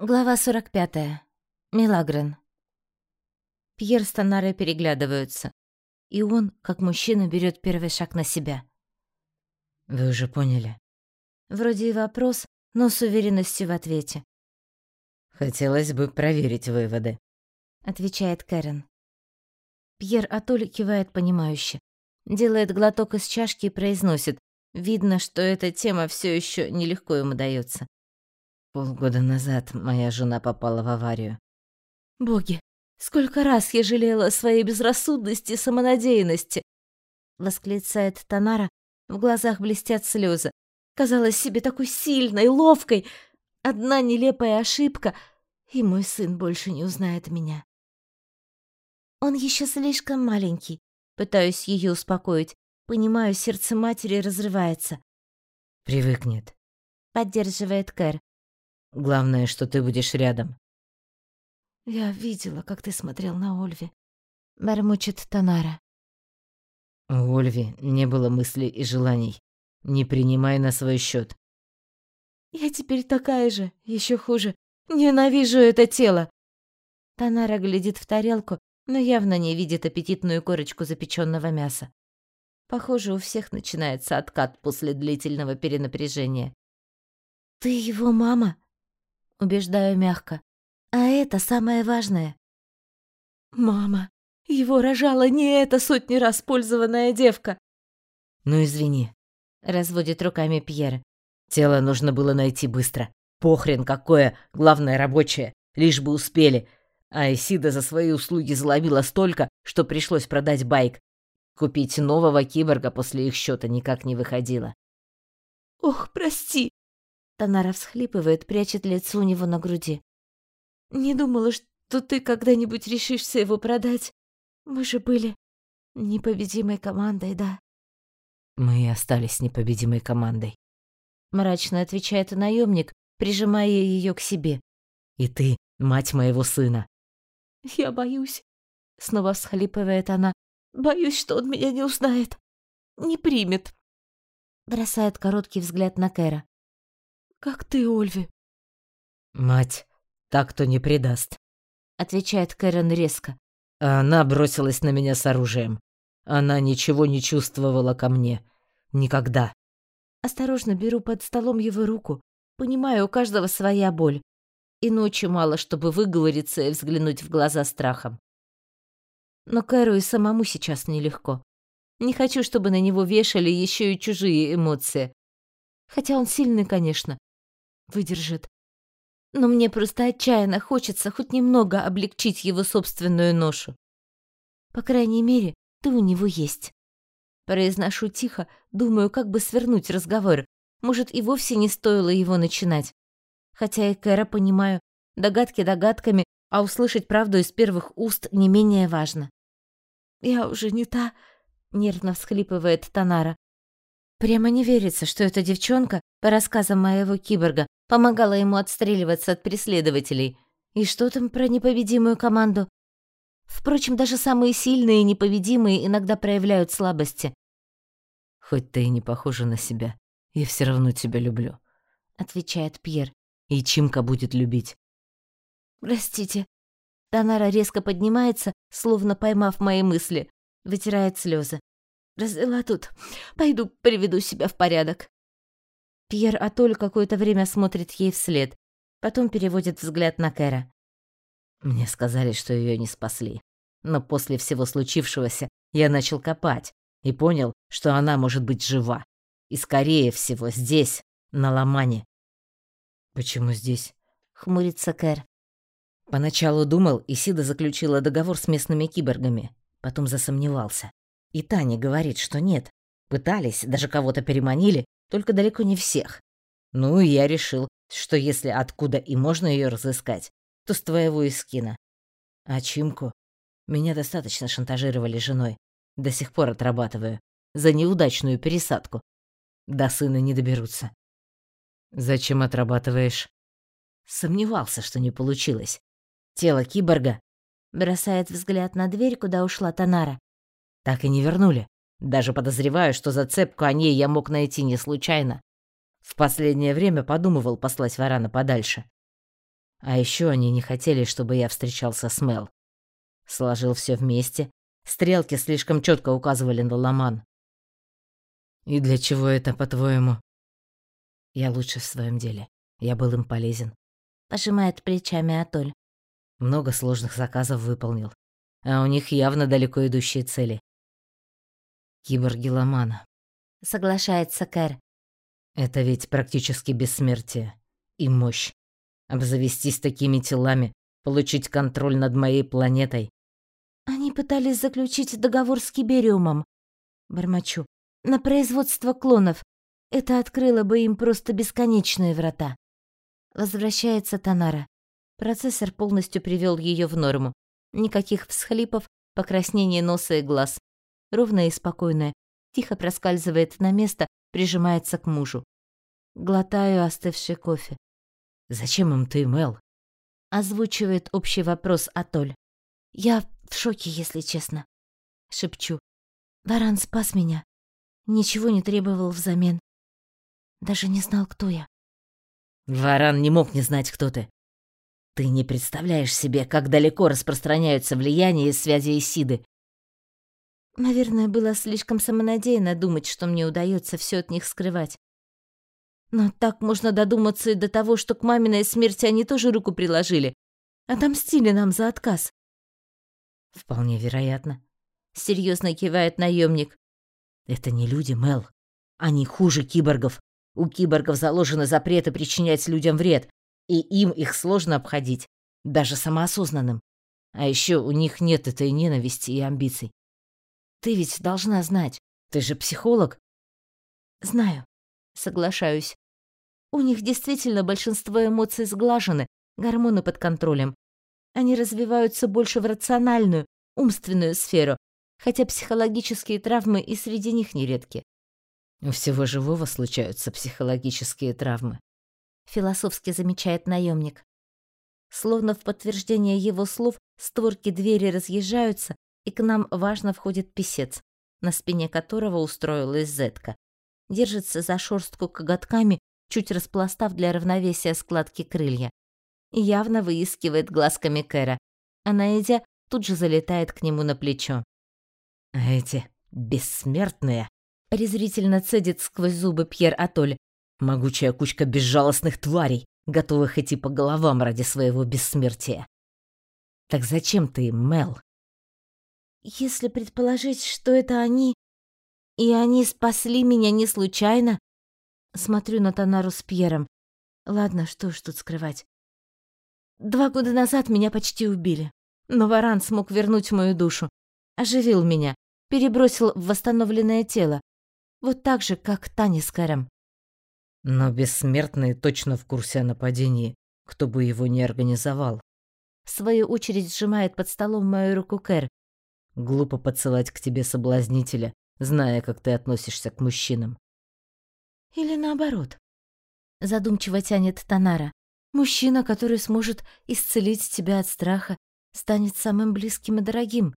Глава 45. Милагрен. Пьер с Танарой переглядываются, и он, как мужчина, берет первый шаг на себя. «Вы уже поняли?» Вроде и вопрос, но с уверенностью в ответе. «Хотелось бы проверить выводы», — отвечает Кэрен. Пьер Атоль кивает понимающе, делает глоток из чашки и произносит. Видно, что эта тема все еще нелегко ему дается. Полгода назад моя жена попала в аварию. Боги, сколько раз я жалела о своей безрассудности и самонадеянности, восклицает Танара, в глазах блестят слезы. Казалась себе такой сильной, ловкой. Одна нелепая ошибка, и мой сын больше не узнает меня. Он еще слишком маленький, пытаюсь ее успокоить. Понимаю, сердце матери разрывается. Привыкнет, поддерживает Кэр. Главное, что ты будешь рядом. Я видела, как ты смотрел на Ольви. Бормочет Танара. У Ольви не было мыслей и желаний. Не принимай на свой счет. Я теперь такая же, еще хуже. Ненавижу это тело. Танара глядит в тарелку, но явно не видит аппетитную корочку запеченного мяса. Похоже, у всех начинается откат после длительного перенапряжения. «Ты его мама?» Убеждаю мягко. А это самое важное. Мама, его рожала не эта сотни раз пользованная девка. Ну извини, разводит руками Пьер. Тело нужно было найти быстро. Похрен какое, главное рабочее, лишь бы успели. А Исида за свои услуги заломила столько, что пришлось продать байк. Купить нового киборга после их счета никак не выходило. «Ох, прости!» Танара всхлипывает, прячет лицо у него на груди. «Не думала, что ты когда-нибудь решишься его продать. Мы же были непобедимой командой, да?» «Мы и остались непобедимой командой», — мрачно отвечает наемник, прижимая ее к себе. «И ты, мать моего сына». «Я боюсь», — снова всхлипывает она. «Боюсь, что он меня не узнает, не примет». Бросает короткий взгляд на Кэра. Как ты, Ольви?» «Мать, так кто не предаст», — отвечает Кэрен резко. Она бросилась на меня с оружием. Она ничего не чувствовала ко мне. Никогда. Осторожно беру под столом его руку. Понимаю, у каждого своя боль. И ночи мало, чтобы выговориться и взглянуть в глаза страхом. Но Кэру и самому сейчас нелегко. Не хочу, чтобы на него вешали еще и чужие эмоции. Хотя он сильный, конечно, выдержит. Но мне просто отчаянно хочется хоть немного облегчить его собственную ношу. По крайней мере, ты у него есть. Произношу тихо, думаю, как бы свернуть разговор. Может, и вовсе не стоило его начинать. Хотя и Кэра понимаю, догадки догадками, а услышать правду из первых уст не менее важно. «Я уже не та», — нервно всхлипывает Танара. Прямо не верится, что эта девчонка, по рассказам моего киборга, помогала ему отстреливаться от преследователей. И что там про непобедимую команду? Впрочем, даже самые сильные и непобедимые иногда проявляют слабости. «Хоть ты и не похожа на себя, я все равно тебя люблю», — отвечает Пьер. «И Чимка будет любить». «Простите». Танара резко поднимается, словно поймав мои мысли, вытирает слезы. Развела тут. Пойду приведу себя в порядок. Пьер Атоль какое-то время смотрит ей вслед, потом переводит взгляд на Кэра. Мне сказали, что ее не спасли. Но после всего случившегося я начал копать и понял, что она может быть жива. И скорее всего здесь, на Ломане. Почему здесь? хмурится Кэр. Поначалу думал, Исида заключила договор с местными киборгами, потом засомневался. И Таня говорит, что нет. Пытались, даже кого-то переманили, только далеко не всех. Ну, я решил, что если откуда и можно ее разыскать, то с твоего искина. А Чимку? Меня достаточно шантажировали женой. До сих пор отрабатываю. За неудачную пересадку. До сына не доберутся. Зачем отрабатываешь? Сомневался, что не получилось. Тело киборга бросает взгляд на дверь, куда ушла Танара. Так и не вернули. Даже подозреваю, что зацепку о ней я мог найти не случайно. В последнее время подумывал послать Варана подальше. А еще они не хотели, чтобы я встречался с Мел. Сложил все вместе. Стрелки слишком четко указывали на Ламан. И для чего это, по-твоему? Я лучше в своем деле. Я был им полезен. Пожимает плечами Атоль. Много сложных заказов выполнил. А у них явно далеко идущие цели. Киборги Ламана. Соглашается Кэр. Это ведь практически бессмертие. И мощь. Обзавестись такими телами, получить контроль над моей планетой. Они пытались заключить договор с Кибериумом. Бормочу. На производство клонов. Это открыло бы им просто бесконечные врата. Возвращается Танара. Процессор полностью привел ее в норму. Никаких всхлипов, покраснения носа и глаз. Ровная и спокойная. Тихо проскальзывает на место, прижимается к мужу. Глотаю остывший кофе. «Зачем им ты, Мел?» Озвучивает общий вопрос Атоль. «Я в шоке, если честно». Шепчу. «Варан спас меня. Ничего не требовал взамен. Даже не знал, кто я. Варан не мог не знать, кто ты. Ты не представляешь себе, как далеко распространяются влияние и связи Исиды. Наверное, было слишком самонадеянно думать, что мне удается все от них скрывать. Но так можно додуматься и до того, что к маминой смерти они тоже руку приложили. Отомстили нам за отказ. Вполне вероятно. Серьезно кивает наемник. Это не люди, Мел. Они хуже киборгов. У киборгов заложены запреты причинять людям вред, и им их сложно обходить, даже самоосознанным. А еще у них нет этой ненависти и амбиций. Ты ведь должна знать, ты же психолог. Знаю, соглашаюсь. У них действительно большинство эмоций сглажены, гормоны под контролем. Они развиваются больше в рациональную, умственную сферу, хотя психологические травмы и среди них нередки. У всего живого случаются психологические травмы. Философски замечает наемник. Словно в подтверждение его слов створки двери разъезжаются, и к нам важно входит писец, на спине которого устроилась зетка. Держится за шорстку коготками, чуть распластав для равновесия складки крылья. И явно выискивает глазками Кэра, а найдя, тут же залетает к нему на плечо. «А эти бессмертные презрительно цедит сквозь зубы Пьер Атоль. Могучая кучка безжалостных тварей, готовых идти по головам ради своего бессмертия. Так зачем ты Мел? Если предположить, что это они, и они спасли меня не случайно, смотрю на Танару с Пьером. Ладно, что ж тут скрывать. Два года назад меня почти убили, но Варан смог вернуть мою душу, оживил меня, перебросил в восстановленное тело, вот так же, как Таня с Кэром. Но бессмертные точно в курсе о нападении, кто бы его ни организовал. В свою очередь сжимает под столом мою руку Кэр. Глупо подсылать к тебе соблазнителя, зная, как ты относишься к мужчинам. Или наоборот. Задумчиво тянет Танара. Мужчина, который сможет исцелить тебя от страха, станет самым близким и дорогим,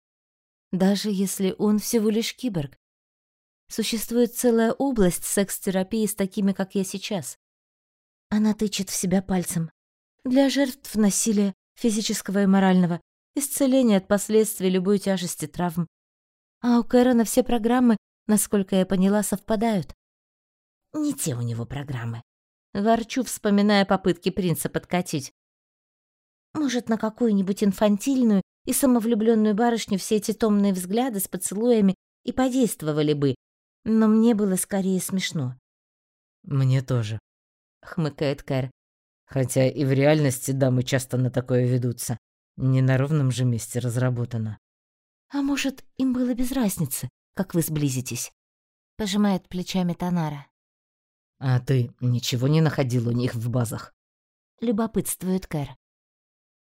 даже если он всего лишь киборг. Существует целая область секс-терапии с такими, как я сейчас. Она тычет в себя пальцем. Для жертв насилия, физического и морального, исцеления от последствий любой тяжести травм. А у Кэрона все программы, насколько я поняла, совпадают. Не те у него программы. Ворчу, вспоминая попытки принца подкатить. Может, на какую-нибудь инфантильную и самовлюбленную барышню все эти томные взгляды с поцелуями и подействовали бы, но мне было скорее смешно. «Мне тоже», — хмыкает Кэр. «Хотя и в реальности дамы часто на такое ведутся. Не на ровном же месте разработано». «А может, им было без разницы, как вы сблизитесь?» — пожимает плечами Танара. «А ты ничего не находил у них в базах?» — любопытствует Кэр.